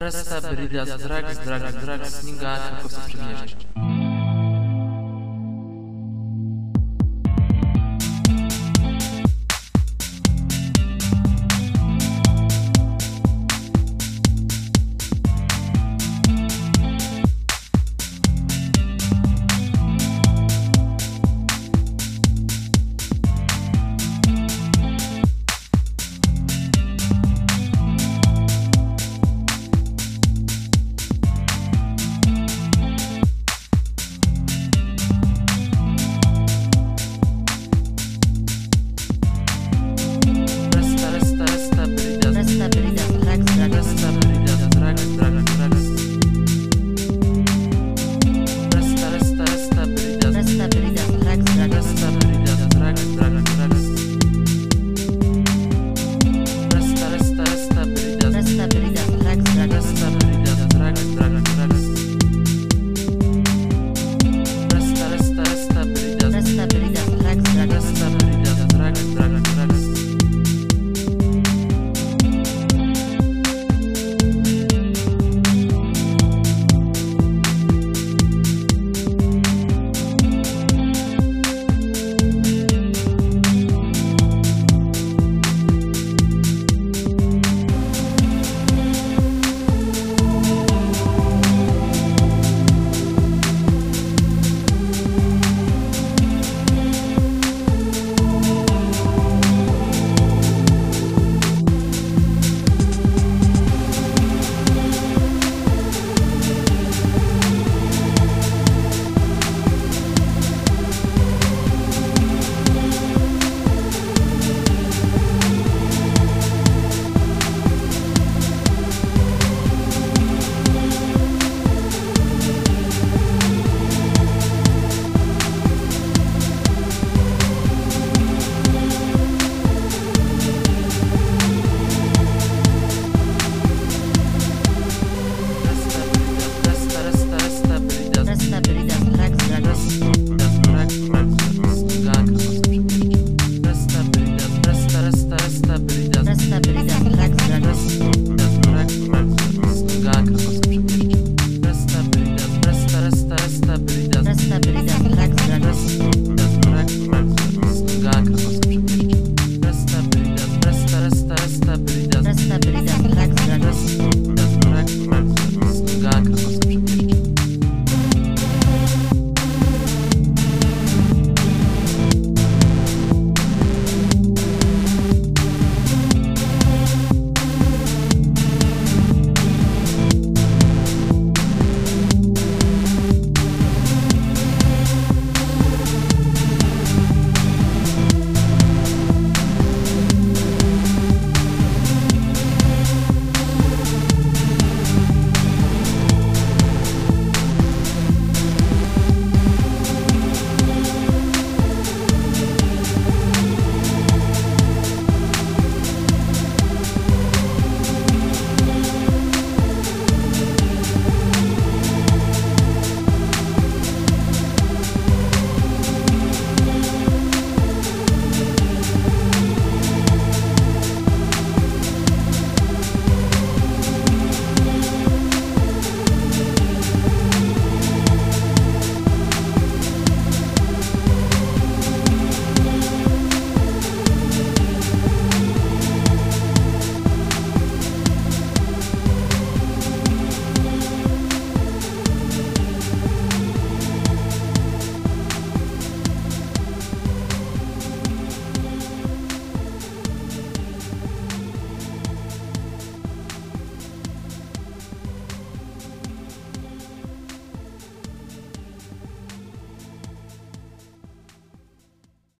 Resta, Beridas, Drax, Drax, Drax, Sninga, Kokosów Przymierzch.